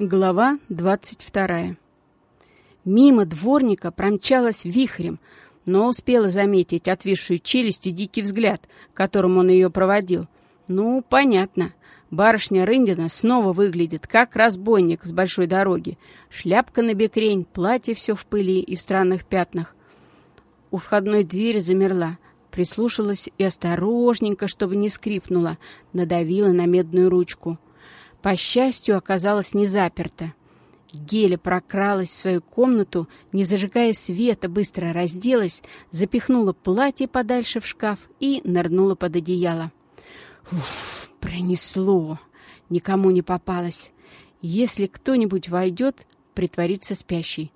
Глава двадцать вторая. Мимо дворника промчалась вихрем, но успела заметить отвисшую челюсть и дикий взгляд, которым он ее проводил. Ну, понятно. Барышня Рындина снова выглядит как разбойник с большой дороги. Шляпка на бекрень, платье все в пыли и в странных пятнах. У входной двери замерла, прислушалась и осторожненько, чтобы не скрипнула, надавила на медную ручку. По счастью, оказалось не заперто. Геля прокралась в свою комнату, не зажигая света, быстро разделась, запихнула платье подальше в шкаф и нырнула под одеяло. Уф, пронесло. Никому не попалось. Если кто-нибудь войдет, притворится спящей.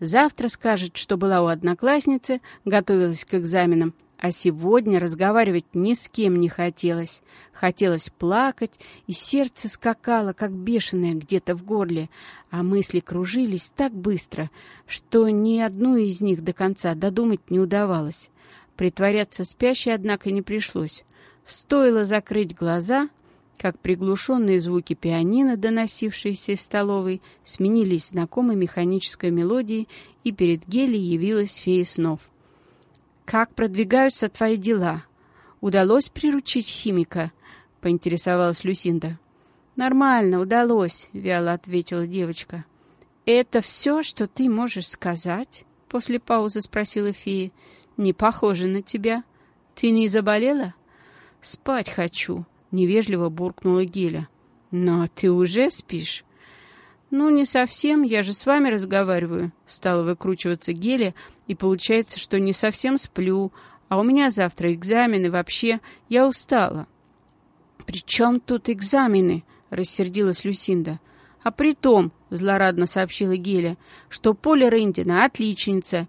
Завтра скажет, что была у одноклассницы, готовилась к экзаменам, а сегодня разговаривать ни с кем не хотелось. Хотелось плакать, и сердце скакало, как бешеное, где-то в горле, а мысли кружились так быстро, что ни одну из них до конца додумать не удавалось. Притворяться спящей, однако, не пришлось. Стоило закрыть глаза, как приглушенные звуки пианино, доносившиеся из столовой, сменились знакомой механической мелодией, и перед Гелей явилась фея снов. «Как продвигаются твои дела? Удалось приручить химика?» — поинтересовалась Люсинда. «Нормально, удалось», — вяло ответила девочка. «Это все, что ты можешь сказать?» — после паузы спросила фея. «Не похоже на тебя. Ты не заболела?» «Спать хочу», — невежливо буркнула Геля. «Но ты уже спишь?» «Ну, не совсем, я же с вами разговариваю», — стала выкручиваться Геля, и получается, что не совсем сплю, а у меня завтра экзамены вообще, я устала. «При чем тут экзамены?» — рассердилась Люсинда. «А при том», — злорадно сообщила Геля, — «что Поля Рындина отличница,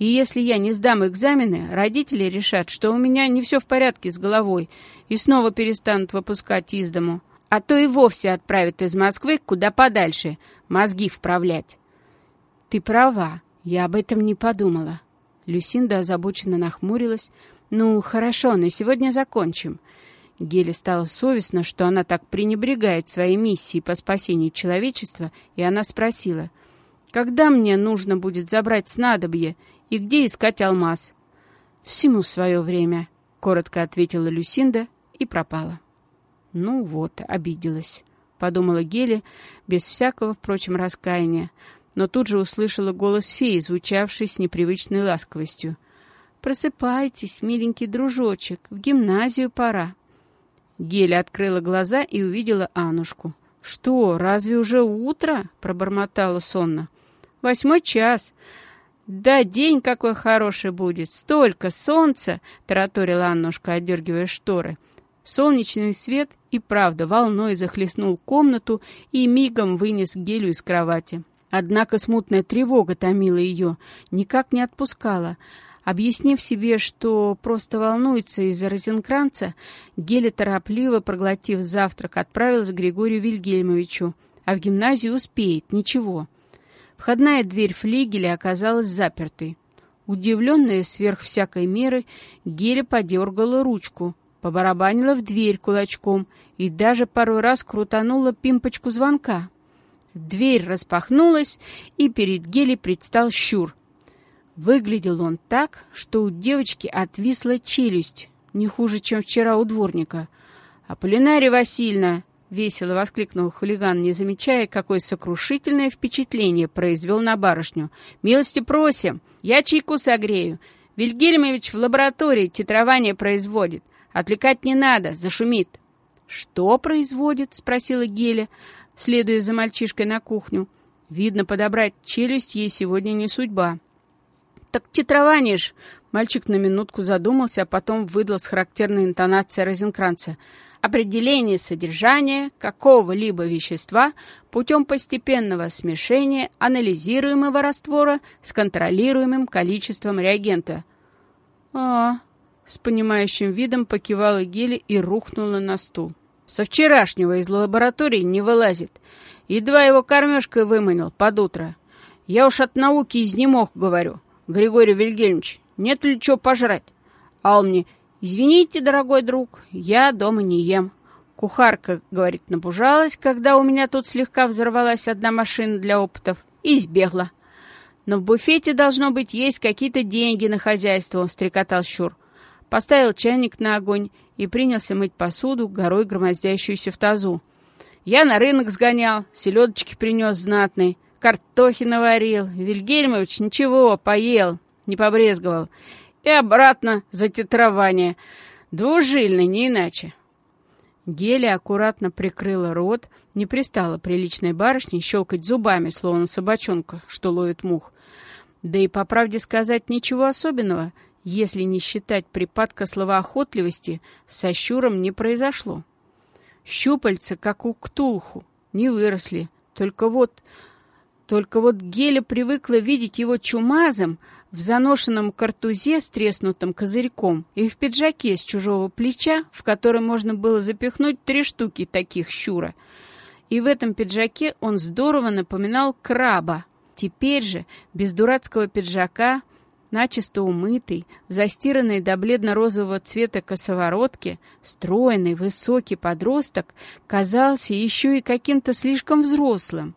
и если я не сдам экзамены, родители решат, что у меня не все в порядке с головой, и снова перестанут выпускать из дому а то и вовсе отправят из Москвы куда подальше, мозги вправлять. Ты права, я об этом не подумала. Люсинда озабоченно нахмурилась. Ну, хорошо, на сегодня закончим. Геле стало совестно, что она так пренебрегает своей миссией по спасению человечества, и она спросила, «Когда мне нужно будет забрать снадобье и где искать алмаз?» «Всему свое время», — коротко ответила Люсинда и пропала. «Ну вот, обиделась», — подумала Гели, без всякого, впрочем, раскаяния, но тут же услышала голос феи, звучавший с непривычной ласковостью. «Просыпайтесь, миленький дружочек, в гимназию пора». Геля открыла глаза и увидела Анушку. «Что, разве уже утро?» — пробормотала сонно. «Восьмой час». «Да день какой хороший будет! Столько солнца!» — тараторила Аннушка, отдергивая шторы. Солнечный свет и правда волной захлестнул комнату и мигом вынес Гелю из кровати. Однако смутная тревога томила ее, никак не отпускала. Объяснив себе, что просто волнуется из-за Розенкранца, Геля, торопливо проглотив завтрак, отправилась к Григорию Вильгельмовичу, а в гимназию успеет, ничего. Входная дверь флигеля оказалась запертой. Удивленная сверх всякой меры, Геля подергала ручку, побарабанила в дверь кулачком и даже пару раз крутанула пимпочку звонка. Дверь распахнулась, и перед Гели предстал щур. Выглядел он так, что у девочки отвисла челюсть, не хуже, чем вчера у дворника. «Аполлинария Васильевна!» — весело воскликнул хулиган, не замечая, какое сокрушительное впечатление произвел на барышню. «Милости просим! Я чайку согрею! Вильгельмович в лаборатории титрование производит. Отвлекать не надо, зашумит. «Что производит?» — спросила Геля, следуя за мальчишкой на кухню. Видно, подобрать челюсть ей сегодня не судьба. «Так титрование ж!» Мальчик на минутку задумался, а потом выдал с характерной интонацией Розенкранца. «Определение содержания какого-либо вещества путем постепенного смешения анализируемого раствора с контролируемым количеством реагента». «А, с понимающим видом покивала Гели и рухнула на стул. Со вчерашнего из лаборатории не вылазит. Едва его кормежкой выманил под утро. Я уж от науки изнемог, говорю. Григорий Вильгельмович, нет ли чего пожрать? А он мне, извините, дорогой друг, я дома не ем. Кухарка, говорит, набужалась, когда у меня тут слегка взорвалась одна машина для опытов, и сбегла. Но в буфете, должно быть, есть какие-то деньги на хозяйство, стрекотал Щур. Поставил чайник на огонь и принялся мыть посуду, горой громоздящуюся в тазу. Я на рынок сгонял, селедочки принес знатный, картохи наварил. Вильгельмович ничего, поел, не побрезговал. И обратно за титрование. Двужильный, не иначе. Геля аккуратно прикрыла рот, не пристала приличной барышне щелкать зубами, словно собачонка, что ловит мух. Да и, по правде сказать, ничего особенного, если не считать припадка словоохотливости, со щуром не произошло. Щупальца, как у ктулху, не выросли, только вот... Только вот Геля привыкла видеть его чумазом, в заношенном картузе с треснутым козырьком и в пиджаке с чужого плеча, в который можно было запихнуть три штуки таких щура. И в этом пиджаке он здорово напоминал краба. Теперь же, без дурацкого пиджака, начисто умытый, в застиранной до бледно-розового цвета косоворотке, стройный, высокий подросток казался еще и каким-то слишком взрослым.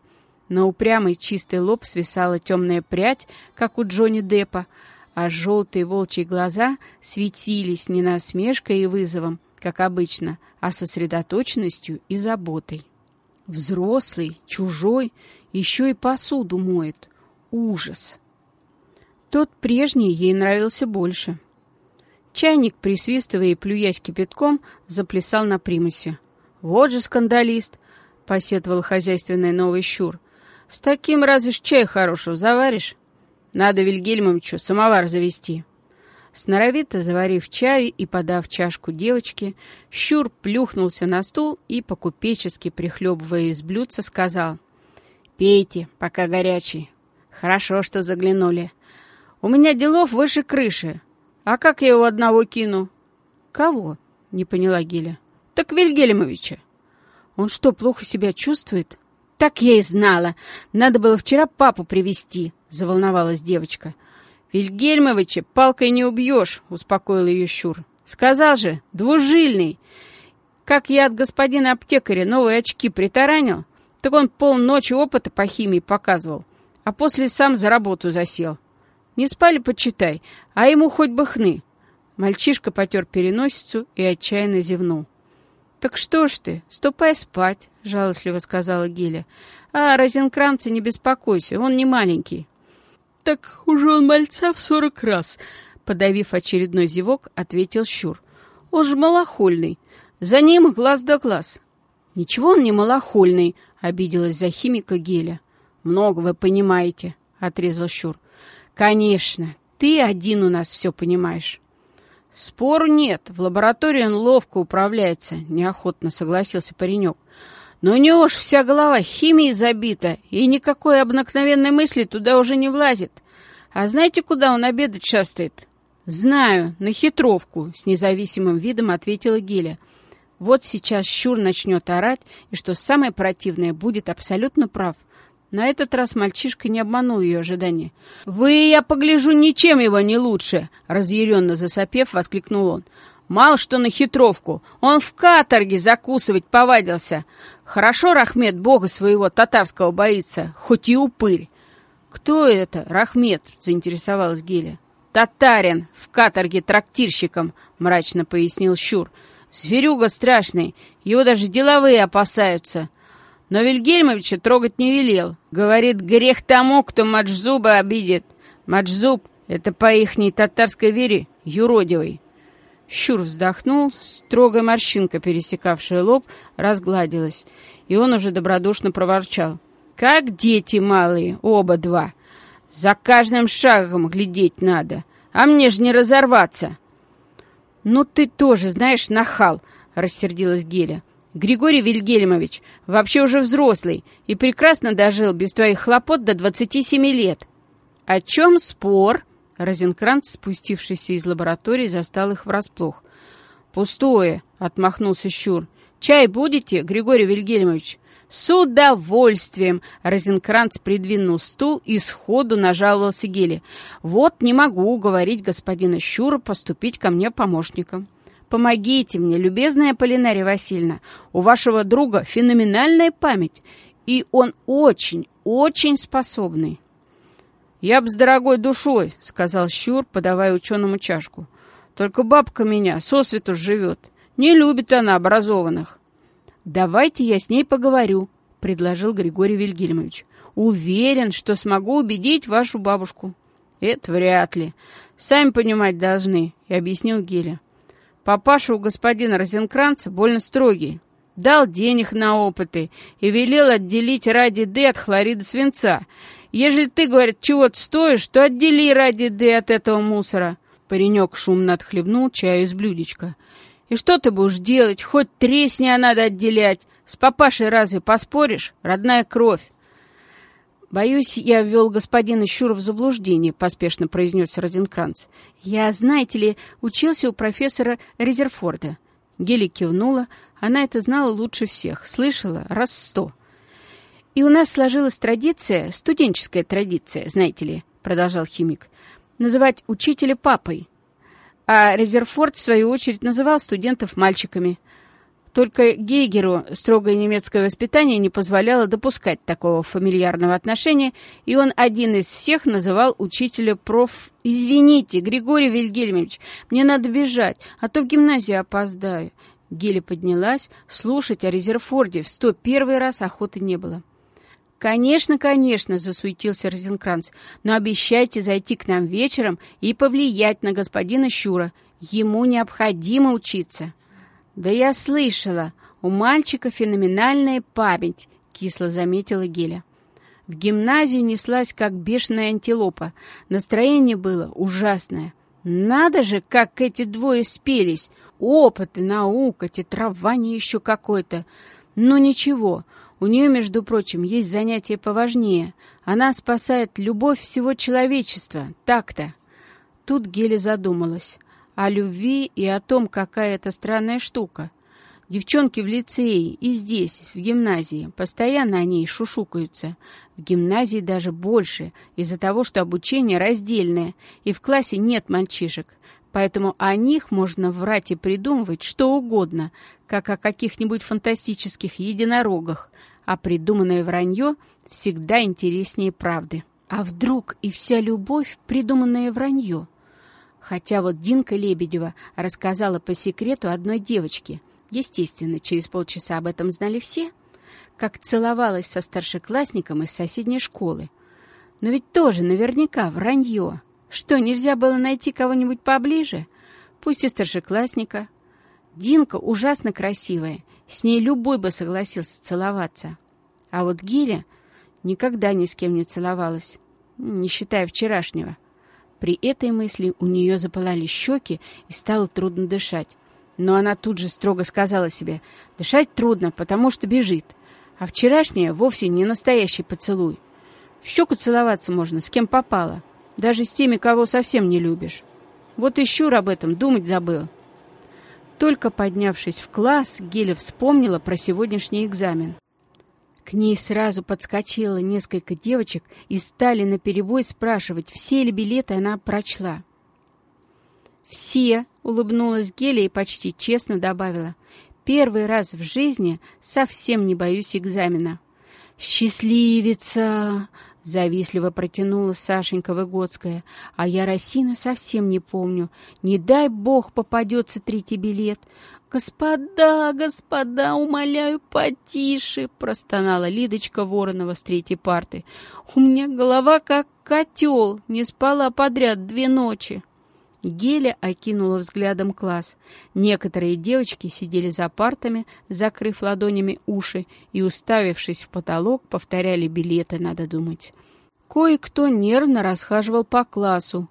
На упрямый чистый лоб свисала темная прядь, как у Джонни Деппа, а желтые волчьи глаза светились не насмешкой и вызовом, как обычно, а сосредоточенностью и заботой. Взрослый, чужой, еще и посуду моет. Ужас! Тот прежний ей нравился больше. Чайник, присвистывая и плюясь кипятком, заплясал на примусе. «Вот же скандалист!» — посетовал хозяйственный новый щур. С таким разве ж чай хорошего заваришь? Надо Вильгельмовичу самовар завести. Сноровито заварив чаю и подав чашку девочке, Щур плюхнулся на стул и, покупечески прихлебывая из блюдца, сказал. «Пейте, пока горячий. Хорошо, что заглянули. У меня делов выше крыши. А как я его одного кину?» «Кого?» — не поняла Гиля. «Так Вильгельмовича». «Он что, плохо себя чувствует?» «Так я и знала. Надо было вчера папу привести заволновалась девочка. «Вильгельмовича палкой не убьешь», — успокоил ее Щур. «Сказал же, двужильный. Как я от господина аптекаря новые очки притаранил, так он полночи опыта по химии показывал, а после сам за работу засел. Не спали, почитай, а ему хоть бы хны». Мальчишка потер переносицу и отчаянно зевнул. «Так что ж ты, ступай спать», — жалостливо сказала Геля. «А Розенкранца не беспокойся, он не маленький». «Так уже он мальца в сорок раз», — подавив очередной зевок, ответил Щур. «Он же малохольный. За ним глаз да глаз». «Ничего он не малохольный», — обиделась за химика Геля. «Много вы понимаете», — отрезал Щур. «Конечно, ты один у нас все понимаешь». «Спору нет, в лаборатории он ловко управляется», — неохотно согласился паренек. «Но у него ж вся голова химией забита, и никакой обыкновенной мысли туда уже не влазит. А знаете, куда он обедать шастает?» «Знаю, на хитровку», — с независимым видом ответила Гиля. «Вот сейчас Щур начнет орать, и что самое противное, будет абсолютно прав. На этот раз мальчишка не обманул ее ожидания. «Вы, я погляжу, ничем его не лучше!» Разъяренно засопев, воскликнул он. «Мало что на хитровку. Он в каторге закусывать повадился. Хорошо Рахмет бога своего татарского боится, хоть и упырь». «Кто это, Рахмет?» — заинтересовалась Геля. «Татарин, в каторге трактирщиком», — мрачно пояснил Щур. «Зверюга страшный, его даже деловые опасаются. Но Вильгельмовича трогать не велел. Говорит, грех тому, кто Маджзуба обидит. Маджзуб — это по ихней татарской вере юродивый. Щур вздохнул, строгая морщинка, пересекавшая лоб, разгладилась, и он уже добродушно проворчал. «Как дети малые, оба два. За каждым шагом глядеть надо, а мне же не разорваться». «Ну ты тоже, знаешь, нахал», — рассердилась Геля. Григорий Вильгельмович вообще уже взрослый и прекрасно дожил без твоих хлопот до 27 лет. О чем спор? Розенкранц, спустившийся из лаборатории, застал их врасплох. «Пустое», — отмахнулся Щур. «Чай будете, Григорий Вильгельмович?» «С удовольствием!» — Розенкранц придвинул стул и сходу нажаловался Геле. «Вот не могу уговорить господина Щура поступить ко мне помощником. Помогите мне, любезная Полинария Васильевна. У вашего друга феноменальная память, и он очень, очень способный». «Я б с дорогой душой», — сказал Щур, подавая ученому чашку. «Только бабка меня сосвету живет. Не любит она образованных». «Давайте я с ней поговорю», — предложил Григорий Вильгельмович. «Уверен, что смогу убедить вашу бабушку». «Это вряд ли. Сами понимать должны», — объяснил Геля. «Папаша у господина Розенкранца больно строгий. Дал денег на опыты и велел отделить ради Д от хлорида свинца. Ежели ты, говорит, чего-то стоишь, то отдели ради Д от этого мусора». Паренек шумно отхлебнул чаю из блюдечка. «И что ты будешь делать? Хоть тресни, а надо отделять. С папашей разве поспоришь? Родная кровь». «Боюсь, я ввел господина Щура в заблуждение», — поспешно произнес Розенкранц. «Я, знаете ли, учился у профессора Резерфорда». Гели кивнула. Она это знала лучше всех. Слышала раз сто. «И у нас сложилась традиция, студенческая традиция, знаете ли», — продолжал химик, «называть учителя папой». А Резерфорд, в свою очередь, называл студентов мальчиками. Только Гейгеру строгое немецкое воспитание не позволяло допускать такого фамильярного отношения, и он один из всех называл учителя проф... «Извините, Григорий Вильгельмович, мне надо бежать, а то в гимназию опоздаю». Гели поднялась, слушать о Резерфорде в сто первый раз охоты не было. «Конечно, конечно», — засуетился Розенкранц, «но обещайте зайти к нам вечером и повлиять на господина Щура. Ему необходимо учиться». «Да я слышала, у мальчика феноменальная память», — кисло заметила Геля. В гимназию неслась, как бешеная антилопа. Настроение было ужасное. Надо же, как эти двое спелись. Опыты, наука, тетрование еще какое-то. Но ничего, у нее, между прочим, есть занятие поважнее. Она спасает любовь всего человечества. Так-то. Тут Геля задумалась. О любви и о том, какая это странная штука. Девчонки в лицее и здесь, в гимназии, постоянно о ней шушукаются. В гимназии даже больше, из-за того, что обучение раздельное, и в классе нет мальчишек. Поэтому о них можно врать и придумывать что угодно, как о каких-нибудь фантастических единорогах, а придуманное вранье всегда интереснее правды. А вдруг и вся любовь — придуманное вранье? Хотя вот Динка Лебедева рассказала по секрету одной девочке. Естественно, через полчаса об этом знали все. Как целовалась со старшеклассником из соседней школы. Но ведь тоже наверняка вранье. Что, нельзя было найти кого-нибудь поближе? Пусть и старшеклассника. Динка ужасно красивая. С ней любой бы согласился целоваться. А вот Гиля никогда ни с кем не целовалась, не считая вчерашнего. При этой мысли у нее запылали щеки и стало трудно дышать. Но она тут же строго сказала себе, дышать трудно, потому что бежит. А вчерашнее вовсе не настоящий поцелуй. В щеку целоваться можно, с кем попало. Даже с теми, кого совсем не любишь. Вот и об этом думать забыл. Только поднявшись в класс, Геля вспомнила про сегодняшний экзамен. К ней сразу подскочило несколько девочек и стали наперебой спрашивать, все ли билеты она прочла. «Все», — улыбнулась Геля и почти честно добавила, «первый раз в жизни совсем не боюсь экзамена». «Счастливица!» Завистливо протянула Сашенька Выгодская. А я Росина совсем не помню. Не дай бог попадется третий билет. «Господа, господа, умоляю, потише!» — простонала Лидочка Воронова с третьей парты. «У меня голова как котел, не спала подряд две ночи». Геля окинула взглядом класс. Некоторые девочки сидели за партами, закрыв ладонями уши и, уставившись в потолок, повторяли билеты, надо думать. Кое-кто нервно расхаживал по классу.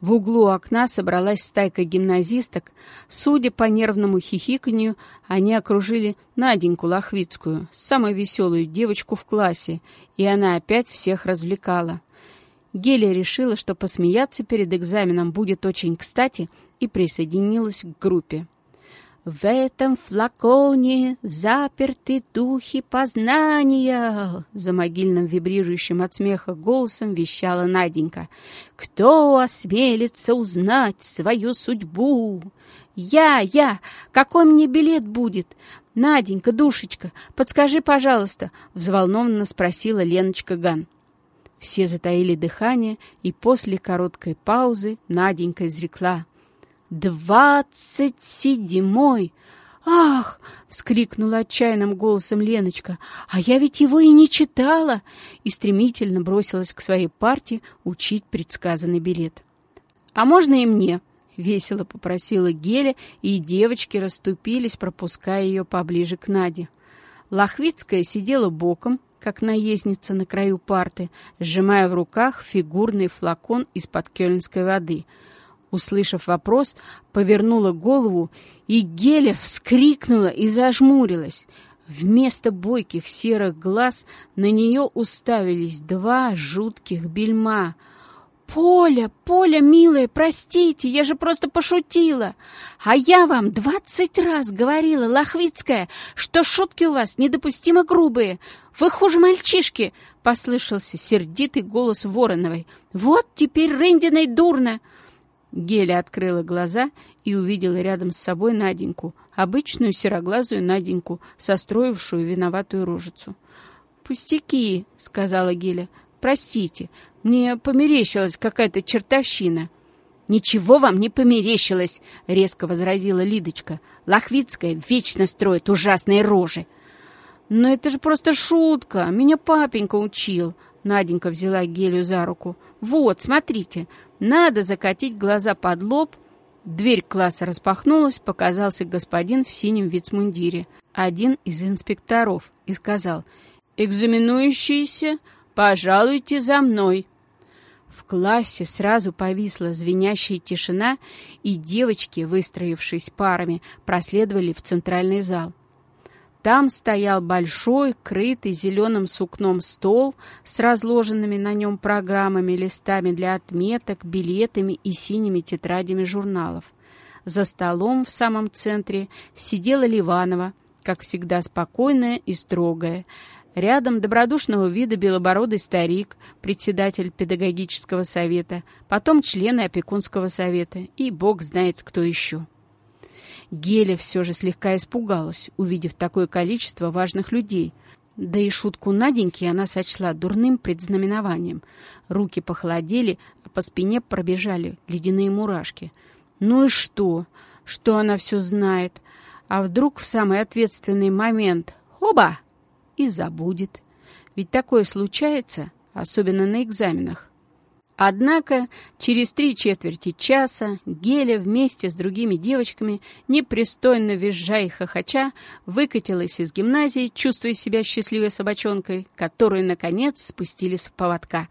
В углу окна собралась стайка гимназисток. Судя по нервному хихиканью, они окружили Наденьку Лохвицкую, самую веселую девочку в классе, и она опять всех развлекала. Гелия решила, что посмеяться перед экзаменом будет очень кстати, и присоединилась к группе. В этом флаконе заперты духи познания, за могильным вибрирующим от смеха голосом вещала Наденька. Кто осмелится узнать свою судьбу? Я, я! Какой мне билет будет? Наденька, душечка, подскажи, пожалуйста!» — взволнованно спросила Леночка Ган. Все затаили дыхание, и после короткой паузы Наденька изрекла. «Двадцать седьмой!» «Ах!» — вскрикнула отчаянным голосом Леночка. «А я ведь его и не читала!» И стремительно бросилась к своей партии учить предсказанный билет. «А можно и мне?» — весело попросила Геля, и девочки расступились, пропуская ее поближе к Наде. Лохвицкая сидела боком, как наездница на краю парты, сжимая в руках фигурный флакон из-под кёльнской воды. Услышав вопрос, повернула голову, и Геля вскрикнула и зажмурилась. Вместо бойких серых глаз на нее уставились два жутких бельма — «Поля, Поля, милая, простите, я же просто пошутила. А я вам двадцать раз говорила, Лохвицкая, что шутки у вас недопустимо грубые. Вы хуже мальчишки!» — послышался сердитый голос Вороновой. «Вот теперь Рындиной дурно!» Геля открыла глаза и увидела рядом с собой Наденьку, обычную сероглазую Наденьку, состроившую виноватую рожицу. «Пустяки», — сказала Геля. «Простите, мне померещилась какая-то чертовщина». «Ничего вам не померещилось!» — резко возразила Лидочка. «Лохвицкая вечно строит ужасные рожи!» «Но это же просто шутка! Меня папенька учил!» Наденька взяла Гелю за руку. «Вот, смотрите, надо закатить глаза под лоб». Дверь класса распахнулась, показался господин в синем вицмундире, один из инспекторов, и сказал «Экзаменующиеся, пожалуйте за мной». В классе сразу повисла звенящая тишина, и девочки, выстроившись парами, проследовали в центральный зал. Там стоял большой, крытый зеленым сукном стол с разложенными на нем программами, листами для отметок, билетами и синими тетрадями журналов. За столом в самом центре сидела Ливанова, как всегда спокойная и строгая, Рядом добродушного вида белобородый старик, председатель педагогического совета, потом члены опекунского совета и бог знает кто еще. Геля все же слегка испугалась, увидев такое количество важных людей. Да и шутку Наденьки она сочла дурным предзнаменованием. Руки похолодели, а по спине пробежали ледяные мурашки. Ну и что? Что она все знает? А вдруг в самый ответственный момент... Оба! и забудет. Ведь такое случается, особенно на экзаменах. Однако через три четверти часа Геля вместе с другими девочками, непристойно визжа и хохоча, выкатилась из гимназии, чувствуя себя счастливой собачонкой, которую, наконец, спустили с поводка.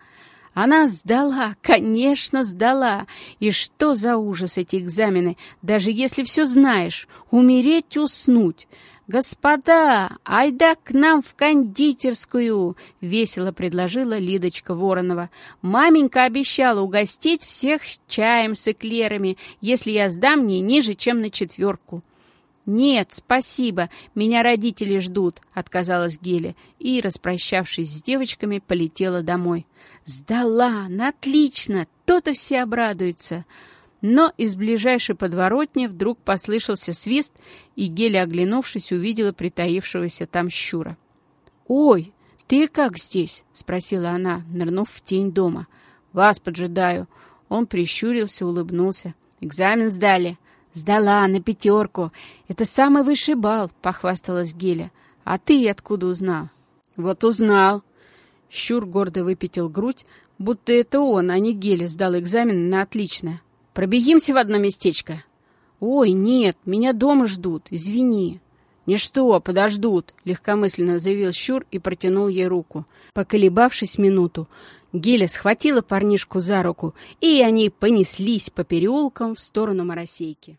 Она сдала, конечно, сдала. И что за ужас эти экзамены, даже если все знаешь, умереть, уснуть. «Господа, айда к нам в кондитерскую!» — весело предложила Лидочка Воронова. «Маменька обещала угостить всех чаем с эклерами, если я сдам не ниже, чем на четверку». «Нет, спасибо, меня родители ждут», — отказалась Геля и, распрощавшись с девочками, полетела домой. «Сдала! На отлично! То-то все обрадуются!» Но из ближайшей подворотни вдруг послышался свист, и Геля, оглянувшись, увидела притаившегося там щура. «Ой, ты как здесь?» — спросила она, нырнув в тень дома. «Вас поджидаю». Он прищурился, улыбнулся. «Экзамен сдали?» «Сдала, на пятерку. Это самый высший балл», — похвасталась Геля. «А ты откуда узнал?» «Вот узнал». Щур гордо выпятил грудь, будто это он, а не Геля, сдал экзамен на отлично. Пробегимся в одно местечко. Ой, нет, меня дома ждут, извини. Ничто, подождут, легкомысленно заявил Щур и протянул ей руку. Поколебавшись минуту, Геля схватила парнишку за руку, и они понеслись по переулкам в сторону Моросейки.